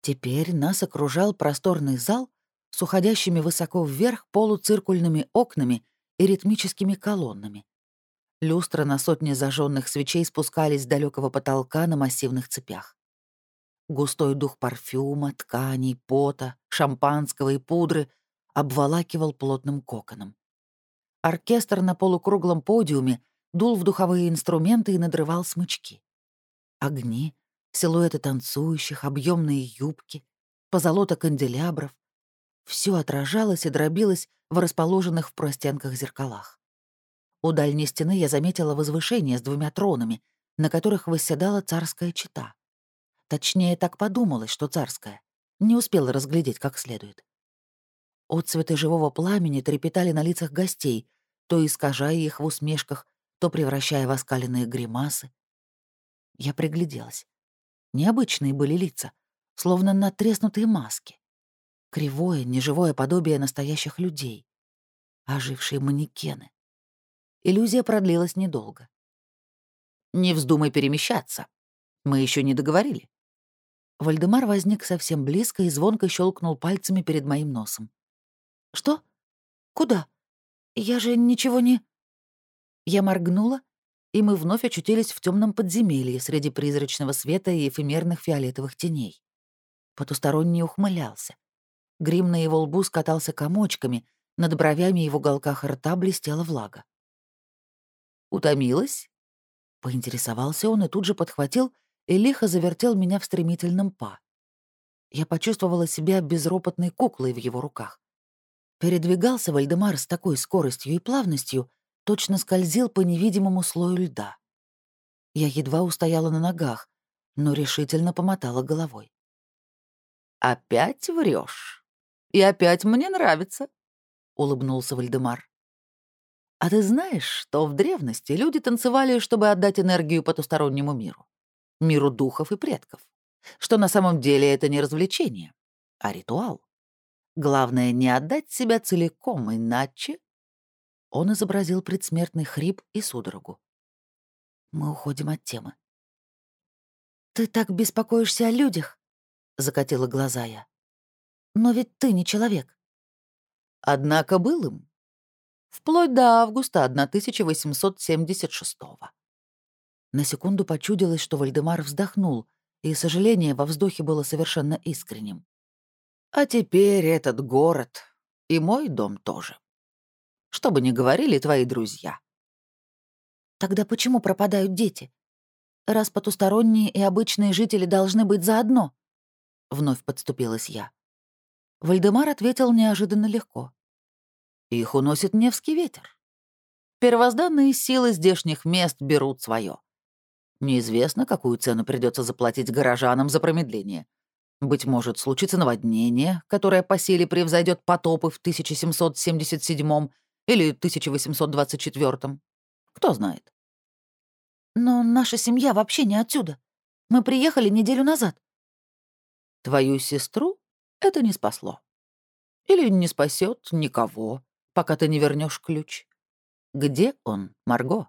Теперь нас окружал просторный зал с уходящими высоко вверх полуциркульными окнами и ритмическими колоннами. Люстры на сотни зажженных свечей спускались с далекого потолка на массивных цепях. Густой дух парфюма, тканей, пота, шампанского и пудры обволакивал плотным коконом. Оркестр на полукруглом подиуме дул в духовые инструменты и надрывал смычки. Огни, силуэты танцующих, объемные юбки, позолота канделябров — все отражалось и дробилось в расположенных в простенках зеркалах. У дальней стены я заметила возвышение с двумя тронами, на которых восседала царская чита. Точнее, так подумалось, что царская. Не успела разглядеть как следует. Отцветы живого пламени трепетали на лицах гостей, то искажая их в усмешках, то превращая в оскаленные гримасы. Я пригляделась. Необычные были лица, словно натреснутые маски. Кривое, неживое подобие настоящих людей. Ожившие манекены. Иллюзия продлилась недолго. «Не вздумай перемещаться. Мы еще не договорили». Вальдемар возник совсем близко и звонко щелкнул пальцами перед моим носом. «Что?» Куда? Я же ничего не...» Я моргнула, и мы вновь очутились в темном подземелье среди призрачного света и эфемерных фиолетовых теней. Потусторонний ухмылялся. Грим на его лбу скатался комочками, над бровями и в уголках рта блестела влага. «Утомилась?» — поинтересовался он и тут же подхватил и лихо завертел меня в стремительном па. Я почувствовала себя безропотной куклой в его руках. Передвигался Вальдемар с такой скоростью и плавностью, точно скользил по невидимому слою льда. Я едва устояла на ногах, но решительно помотала головой. «Опять врешь. И опять мне нравится», — улыбнулся Вальдемар. «А ты знаешь, что в древности люди танцевали, чтобы отдать энергию потустороннему миру? Миру духов и предков. Что на самом деле это не развлечение, а ритуал. Главное — не отдать себя целиком, иначе...» Он изобразил предсмертный хрип и судорогу. Мы уходим от темы. «Ты так беспокоишься о людях?» — закатила глаза я. «Но ведь ты не человек». Однако был им. Вплоть до августа 1876-го. На секунду почудилось, что Вальдемар вздохнул, и сожаление во вздохе было совершенно искренним. «А теперь этот город и мой дом тоже. Что бы ни говорили твои друзья». «Тогда почему пропадают дети? Раз потусторонние и обычные жители должны быть заодно?» — вновь подступилась я. Вальдемар ответил неожиданно легко. «Их уносит Невский ветер. Первозданные силы здешних мест берут свое. Неизвестно, какую цену придется заплатить горожанам за промедление. Быть может, случится наводнение, которое по силе превзойдет потопы в 1777 или 1824. Кто знает. Но наша семья вообще не отсюда. Мы приехали неделю назад. Твою сестру это не спасло. Или не спасет никого, пока ты не вернешь ключ. Где он, Марго?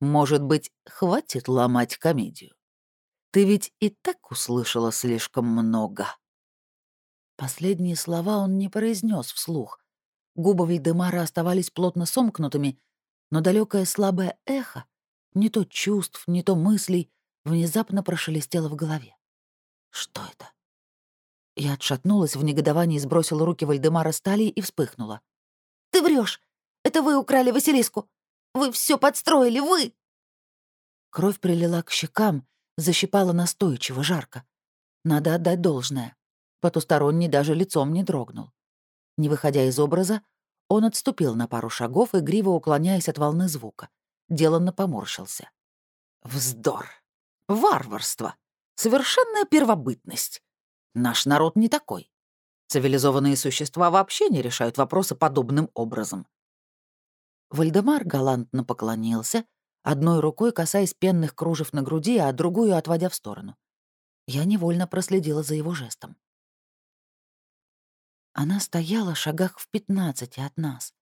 Может быть, хватит ломать комедию? Ты ведь и так услышала слишком много. Последние слова он не произнес вслух. Губы Вильдемара оставались плотно сомкнутыми, но далекое слабое эхо, не то чувств, не то мыслей, внезапно прошелестело в голове. Что это? Я отшатнулась в негодовании, сбросила руки Вальдемара с талии и вспыхнула. «Ты врешь! Это вы украли Василиску! Вы все подстроили, вы!» Кровь прилила к щекам, защипала настойчиво, жарко. Надо отдать должное. Потусторонний даже лицом не дрогнул. Не выходя из образа, он отступил на пару шагов, игриво уклоняясь от волны звука. Деланно поморщился. «Вздор! Варварство! Совершенная первобытность! Наш народ не такой. Цивилизованные существа вообще не решают вопросы подобным образом. Вальдемар галантно поклонился, одной рукой касаясь пенных кружев на груди, а другую отводя в сторону. Я невольно проследила за его жестом. Она стояла шагах в пятнадцати от нас,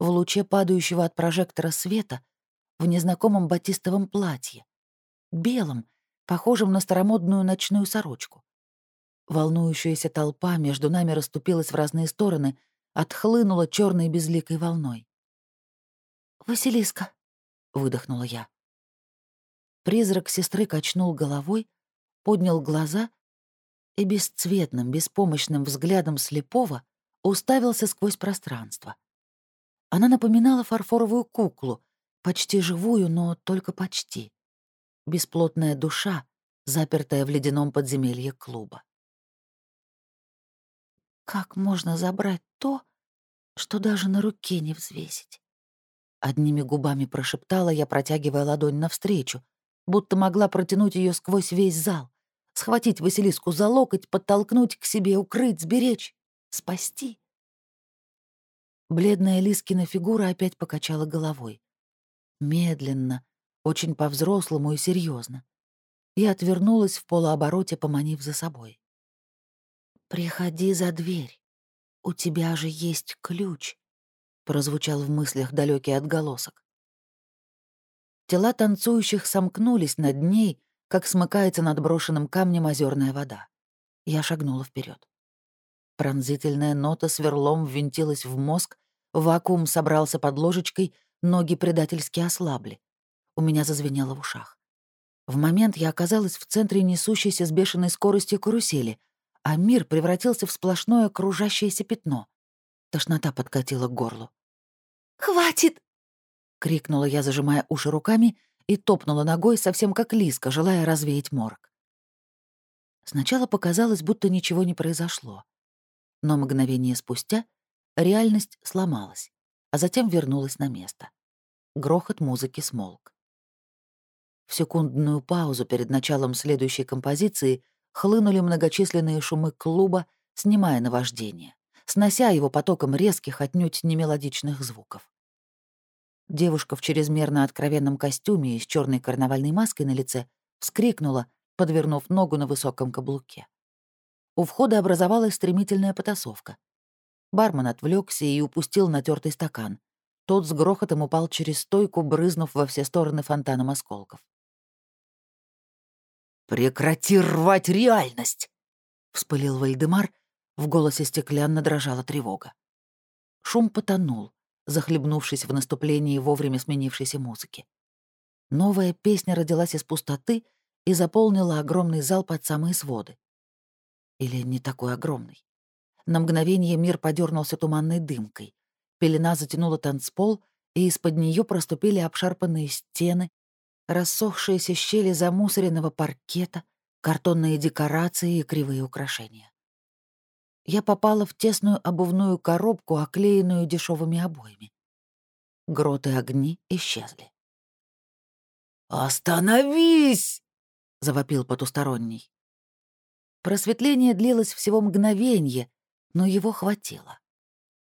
в луче падающего от прожектора света, в незнакомом батистовом платье, белом, похожем на старомодную ночную сорочку. Волнующаяся толпа между нами расступилась в разные стороны, отхлынула черной безликой волной. «Василиска», — выдохнула я. Призрак сестры качнул головой, поднял глаза и бесцветным, беспомощным взглядом слепого уставился сквозь пространство. Она напоминала фарфоровую куклу, почти живую, но только почти. Бесплотная душа, запертая в ледяном подземелье клуба. Как можно забрать то, что даже на руке не взвесить? Одними губами прошептала я, протягивая ладонь навстречу, будто могла протянуть ее сквозь весь зал, схватить Василиску за локоть, подтолкнуть к себе, укрыть, сберечь, спасти. Бледная Лискина фигура опять покачала головой. Медленно, очень по-взрослому и серьезно. Я отвернулась в полуобороте, поманив за собой. «Приходи за дверь. У тебя же есть ключ», — прозвучал в мыслях далекий отголосок. Тела танцующих сомкнулись над ней, как смыкается над брошенным камнем озерная вода. Я шагнула вперед. Пронзительная нота сверлом ввинтилась в мозг, Вакуум собрался под ложечкой, ноги предательски ослабли. У меня зазвенело в ушах. В момент я оказалась в центре несущейся с бешеной скоростью карусели, а мир превратился в сплошное кружащееся пятно. Тошнота подкатила к горлу. «Хватит!» — крикнула я, зажимая уши руками, и топнула ногой, совсем как Лиска, желая развеять морг. Сначала показалось, будто ничего не произошло. Но мгновение спустя реальность сломалась, а затем вернулась на место. Грохот музыки смолк. В секундную паузу перед началом следующей композиции хлынули многочисленные шумы клуба, снимая наваждение, снося его потоком резких, отнюдь немелодичных звуков. Девушка в чрезмерно откровенном костюме и с черной карнавальной маской на лице вскрикнула, подвернув ногу на высоком каблуке. У входа образовалась стремительная потасовка. Бармен отвлекся и упустил натертый стакан. Тот с грохотом упал через стойку, брызнув во все стороны фонтаном осколков. «Прекрати рвать реальность!» — вспылил Вальдемар. В голосе стеклянно дрожала тревога. Шум потонул захлебнувшись в наступлении вовремя сменившейся музыки. Новая песня родилась из пустоты и заполнила огромный зал под самые своды. Или не такой огромный. На мгновение мир подернулся туманной дымкой. Пелена затянула танцпол, и из-под нее проступили обшарпанные стены, рассохшиеся щели замусоренного паркета, картонные декорации и кривые украшения я попала в тесную обувную коробку, оклеенную дешевыми обоями. Гроты огни исчезли. «Остановись!» — завопил потусторонний. Просветление длилось всего мгновенье, но его хватило.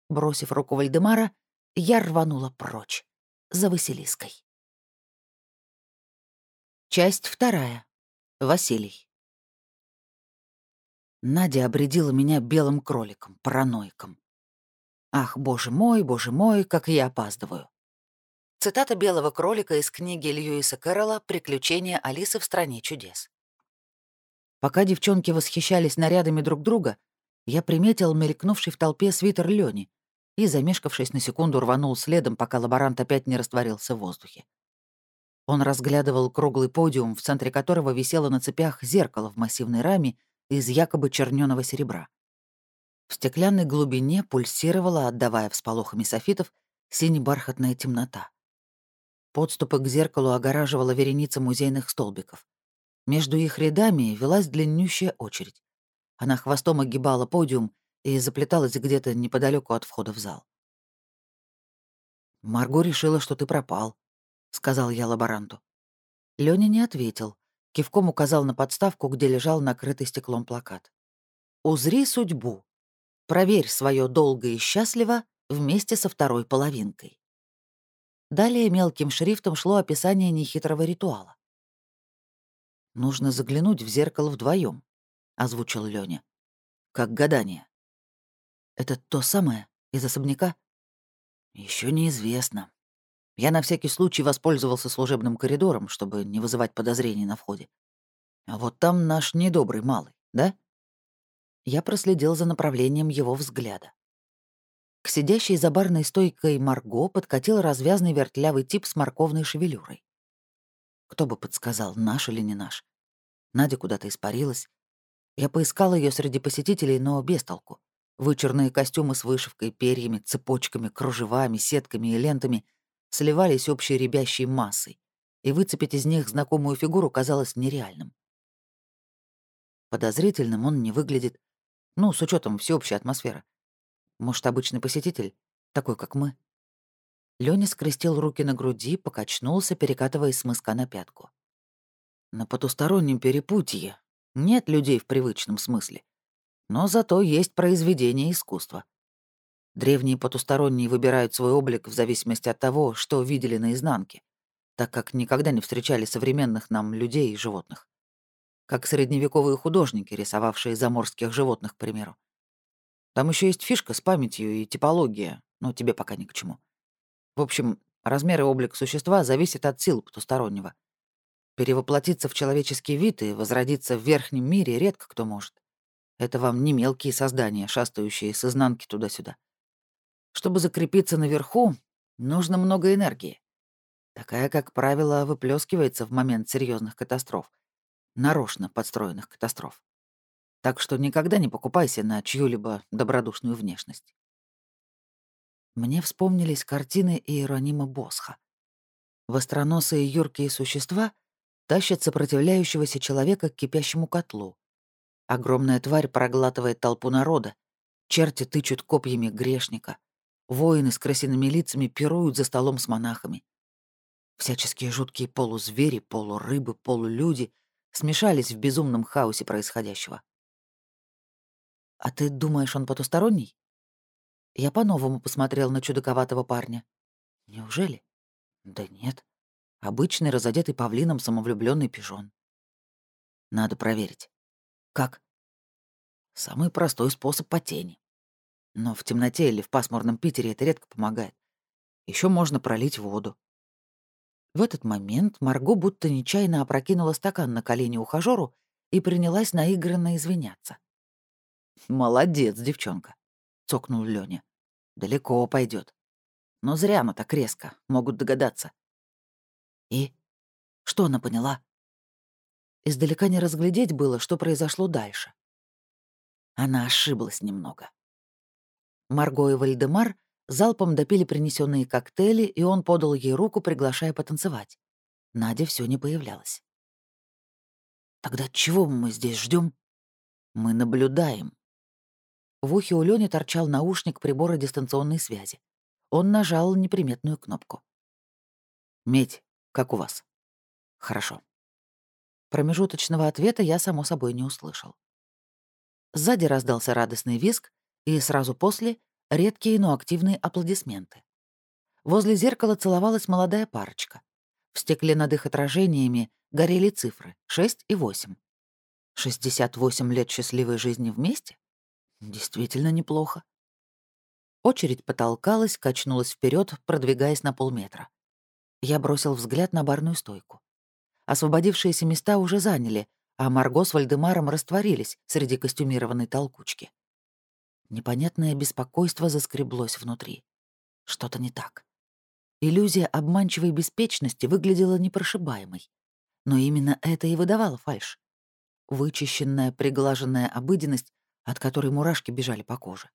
Бросив руку Вальдемара, я рванула прочь, за Василиской. Часть вторая. Василий. Надя обредила меня белым кроликом, параноиком. Ах, боже мой, боже мой, как я опаздываю. Цитата белого кролика из книги Льюиса Кэрролла «Приключения Алисы в стране чудес». Пока девчонки восхищались нарядами друг друга, я приметил мелькнувший в толпе свитер Лёни и, замешкавшись на секунду, рванул следом, пока лаборант опять не растворился в воздухе. Он разглядывал круглый подиум, в центре которого висело на цепях зеркало в массивной раме из якобы чернёного серебра. В стеклянной глубине пульсировала, отдавая всполохами софитов, сине-бархатная темнота. Подступы к зеркалу огораживала вереница музейных столбиков. Между их рядами велась длиннющая очередь. Она хвостом огибала подиум и заплеталась где-то неподалеку от входа в зал. «Марго решила, что ты пропал», — сказал я лаборанту. Лёня не ответил, Кивком указал на подставку, где лежал накрытый стеклом плакат. «Узри судьбу. Проверь свое долго и счастливо вместе со второй половинкой». Далее мелким шрифтом шло описание нехитрого ритуала. «Нужно заглянуть в зеркало вдвоем, озвучил Лёня. «Как гадание». «Это то самое? Из особняка?» Еще неизвестно. Я на всякий случай воспользовался служебным коридором, чтобы не вызывать подозрений на входе. А вот там наш недобрый малый, да? Я проследил за направлением его взгляда. К сидящей за барной стойкой Марго подкатил развязный вертлявый тип с морковной шевелюрой. Кто бы подсказал, наш или не наш. Надя куда-то испарилась. Я поискал ее среди посетителей, но без толку. Вычурные костюмы с вышивкой, перьями, цепочками, кружевами, сетками и лентами сливались общей ребящей массой, и выцепить из них знакомую фигуру казалось нереальным. Подозрительным он не выглядит, ну, с учетом всеобщей атмосферы. Может, обычный посетитель, такой, как мы. Лёня скрестил руки на груди, покачнулся, перекатываясь с мыска на пятку. На потустороннем перепутье нет людей в привычном смысле. Но зато есть произведение искусства. Древние потусторонние выбирают свой облик в зависимости от того, что видели наизнанке, так как никогда не встречали современных нам людей и животных. Как средневековые художники, рисовавшие заморских животных, к примеру. Там еще есть фишка с памятью и типология, но тебе пока ни к чему. В общем, размер и облик существа зависит от сил потустороннего. Перевоплотиться в человеческий вид и возродиться в верхнем мире редко кто может. Это вам не мелкие создания, шастающие с изнанки туда-сюда. Чтобы закрепиться наверху, нужно много энергии. Такая, как правило, выплескивается в момент серьезных катастроф, нарочно подстроенных катастроф. Так что никогда не покупайся на чью-либо добродушную внешность. Мне вспомнились картины Иеронима Босха. Востроносые юркие существа тащат сопротивляющегося человека к кипящему котлу. Огромная тварь проглатывает толпу народа. Черти тычут копьями грешника. Воины с красивыми лицами пируют за столом с монахами. Всяческие жуткие полузвери, полурыбы, полулюди смешались в безумном хаосе происходящего. «А ты думаешь, он потусторонний?» Я по-новому посмотрел на чудаковатого парня. «Неужели?» «Да нет. Обычный, разодетый павлином, самовлюбленный пижон». «Надо проверить». «Как?» «Самый простой способ по тени. Но в темноте или в пасмурном Питере это редко помогает. Еще можно пролить воду. В этот момент Марго будто нечаянно опрокинула стакан на колени ухажёру и принялась наигранно извиняться. «Молодец, девчонка», — цокнул Лёня. «Далеко пойдет. Но зря она так резко, могут догадаться». «И? Что она поняла?» Издалека не разглядеть было, что произошло дальше. Она ошиблась немного. Марго и Вальдемар Залпом допили принесенные коктейли, и он подал ей руку, приглашая потанцевать. Надя все не появлялась. «Тогда чего мы здесь ждем? «Мы наблюдаем». В ухе у Лёни торчал наушник прибора дистанционной связи. Он нажал неприметную кнопку. «Медь, как у вас?» «Хорошо». Промежуточного ответа я, само собой, не услышал. Сзади раздался радостный визг, и сразу после редкие, но активные аплодисменты. Возле зеркала целовалась молодая парочка. В стекле над их отражениями горели цифры — 6 и 8. 68 лет счастливой жизни вместе? Действительно неплохо. Очередь потолкалась, качнулась вперед, продвигаясь на полметра. Я бросил взгляд на барную стойку. Освободившиеся места уже заняли, а Марго с Вальдемаром растворились среди костюмированной толкучки. Непонятное беспокойство заскреблось внутри. Что-то не так. Иллюзия обманчивой беспечности выглядела непрошибаемой. Но именно это и выдавало фальшь. Вычищенная, приглаженная обыденность, от которой мурашки бежали по коже.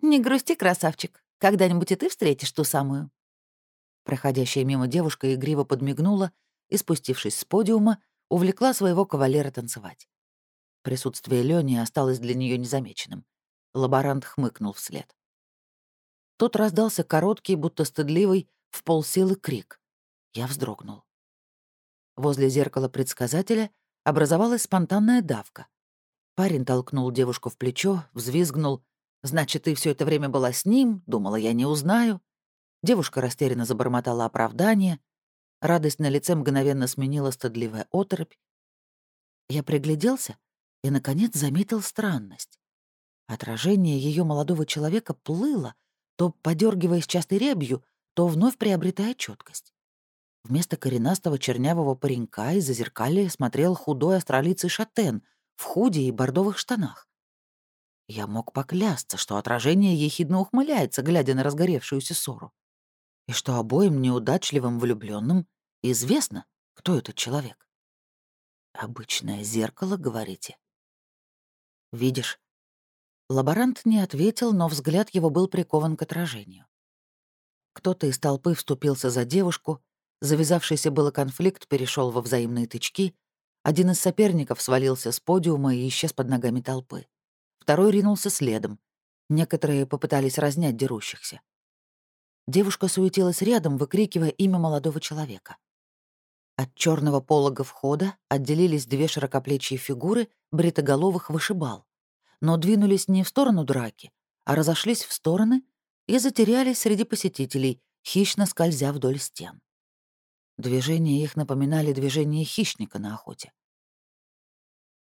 «Не грусти, красавчик. Когда-нибудь и ты встретишь ту самую». Проходящая мимо девушка игриво подмигнула и, спустившись с подиума, увлекла своего кавалера танцевать. Присутствие Лёни осталось для нее незамеченным. Лаборант хмыкнул вслед. Тут раздался короткий, будто стыдливый, в полсилы крик. Я вздрогнул. Возле зеркала предсказателя образовалась спонтанная давка. Парень толкнул девушку в плечо, взвизгнул. «Значит, ты все это время была с ним?» Думала, я не узнаю. Девушка растерянно забормотала оправдание. Радость на лице мгновенно сменила стыдливая оторопь. Я пригляделся и, наконец, заметил странность. Отражение ее молодого человека плыло, то подергиваясь частой рябью, то вновь приобретая четкость. Вместо коренастого чернявого паренька из-за зеркалья смотрел худой астролицый шатен в худе и бордовых штанах. Я мог поклясться, что отражение ехидно ухмыляется, глядя на разгоревшуюся ссору. И что обоим неудачливым влюбленным известно, кто этот человек. «Обычное зеркало, говорите?» Видишь?» Лаборант не ответил, но взгляд его был прикован к отражению. Кто-то из толпы вступился за девушку, завязавшийся было конфликт перешел во взаимные тычки, один из соперников свалился с подиума и исчез под ногами толпы. Второй ринулся следом. Некоторые попытались разнять дерущихся. Девушка суетилась рядом, выкрикивая имя молодого человека. От черного полога входа отделились две широкоплечие фигуры бритоголовых вышибал, но двинулись не в сторону драки, а разошлись в стороны и затерялись среди посетителей, хищно скользя вдоль стен. Движения их напоминали движение хищника на охоте.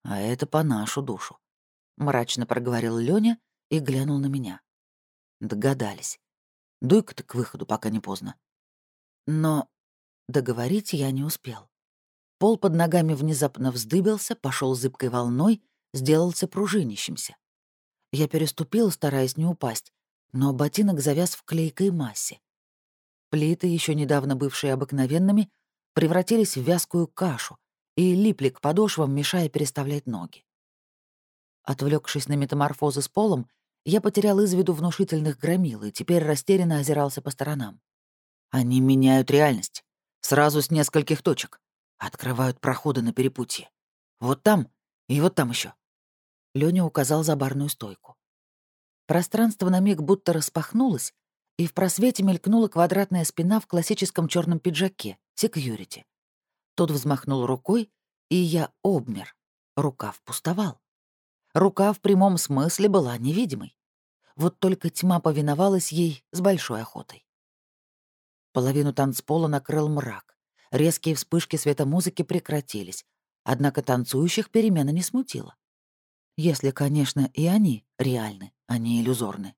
«А это по нашу душу», — мрачно проговорил Лёня и глянул на меня. Догадались. Дуй-ка ты к выходу, пока не поздно. Но Договорить я не успел. Пол под ногами внезапно вздыбился, пошел зыбкой волной, сделался пружинищимся. Я переступил, стараясь не упасть, но ботинок завяз в клейкой массе. Плиты, еще недавно бывшие обыкновенными, превратились в вязкую кашу и липли к подошвам, мешая переставлять ноги. Отвлекшись на метаморфозы с полом, я потерял из виду внушительных громил и теперь растерянно озирался по сторонам. Они меняют реальность. Сразу с нескольких точек. Открывают проходы на перепутье. Вот там и вот там еще. Лёня указал за барную стойку. Пространство на миг будто распахнулось, и в просвете мелькнула квадратная спина в классическом черном пиджаке, секьюрити. Тот взмахнул рукой, и я обмер. Рукав пустовал. Рука в прямом смысле была невидимой. Вот только тьма повиновалась ей с большой охотой. Половину танцпола накрыл мрак. Резкие вспышки света музыки прекратились, однако танцующих перемена не смутила. Если, конечно, и они реальны, а не иллюзорны.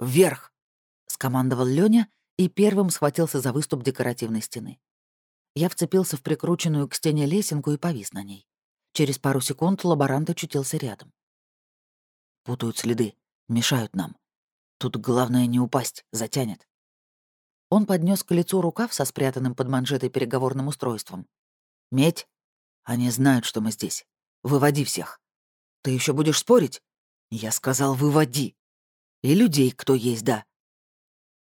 «Вверх!» — скомандовал Лёня и первым схватился за выступ декоративной стены. Я вцепился в прикрученную к стене лесенку и повис на ней. Через пару секунд лаборант очутился рядом. «Путают следы, мешают нам. Тут главное не упасть, затянет». Он поднес к лицу рукав со спрятанным под манжетой переговорным устройством. «Медь? Они знают, что мы здесь. Выводи всех. Ты еще будешь спорить? Я сказал, выводи. И людей, кто есть, да.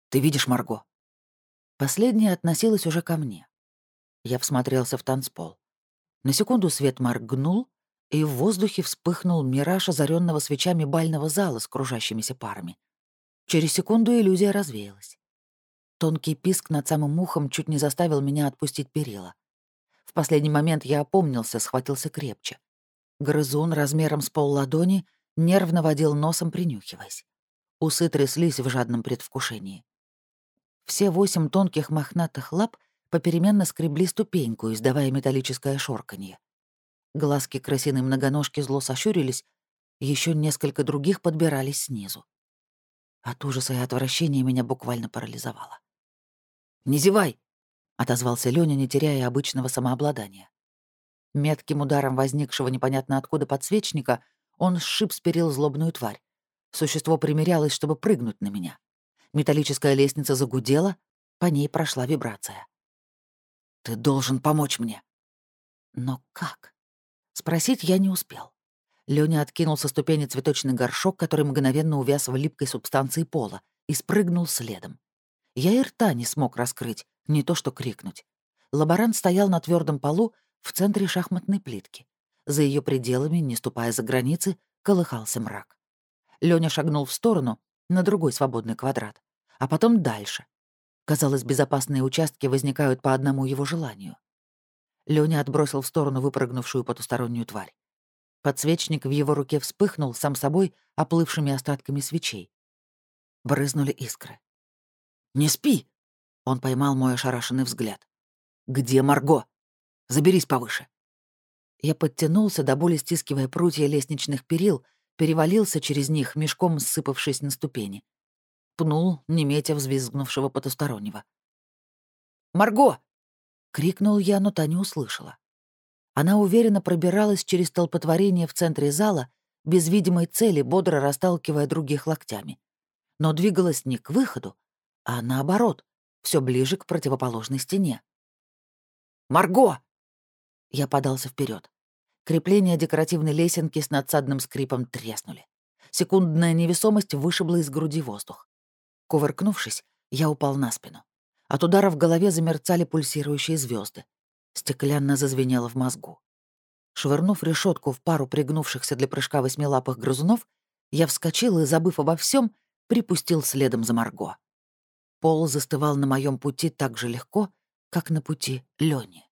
Ты видишь Марго?» Последняя относилась уже ко мне. Я всмотрелся в танцпол. На секунду свет моргнул, и в воздухе вспыхнул мираж озаренного свечами бального зала с кружащимися парами. Через секунду иллюзия развеялась. Тонкий писк над самым ухом чуть не заставил меня отпустить перила. В последний момент я опомнился, схватился крепче. Грызун размером с полладони нервно водил носом, принюхиваясь. Усы тряслись в жадном предвкушении. Все восемь тонких мохнатых лап попеременно скребли ступеньку, издавая металлическое шорканье. Глазки крысиной многоножки зло сощурились, еще несколько других подбирались снизу. От ужаса и отвращения меня буквально парализовало. «Не зевай!» — отозвался Лёня, не теряя обычного самообладания. Метким ударом возникшего непонятно откуда подсвечника он сшиб с перил злобную тварь. Существо примерялось, чтобы прыгнуть на меня. Металлическая лестница загудела, по ней прошла вибрация. Ты должен помочь мне». Но как? Спросить я не успел. Лёня откинул со ступени цветочный горшок, который мгновенно увяз в липкой субстанции пола, и спрыгнул следом. Я и рта не смог раскрыть, не то что крикнуть. Лаборант стоял на твердом полу в центре шахматной плитки. За ее пределами, не ступая за границы, колыхался мрак. Лёня шагнул в сторону, на другой свободный квадрат, а потом дальше, Казалось, безопасные участки возникают по одному его желанию. Лёня отбросил в сторону выпрыгнувшую потустороннюю тварь. Подсвечник в его руке вспыхнул сам собой оплывшими остатками свечей. Брызнули искры. «Не спи!» — он поймал мой ошарашенный взгляд. «Где Марго? Заберись повыше!» Я подтянулся, до боли стискивая прутья лестничных перил, перевалился через них, мешком ссыпавшись на ступени пнул, неметя взвизгнувшего потустороннего. «Марго!» — крикнул я, но та не услышала. Она уверенно пробиралась через толпотворение в центре зала, без видимой цели, бодро расталкивая других локтями. Но двигалась не к выходу, а наоборот, все ближе к противоположной стене. «Марго!» Я подался вперед. Крепления декоративной лесенки с надсадным скрипом треснули. Секундная невесомость вышибла из груди воздух. Кувыркнувшись, я упал на спину. От удара в голове замерцали пульсирующие звезды. Стеклянно зазвенело в мозгу. Швырнув решетку в пару пригнувшихся для прыжка восьмилапых грызунов, я вскочил и, забыв обо всем, припустил следом за Марго. Пол застывал на моем пути так же легко, как на пути Лёни.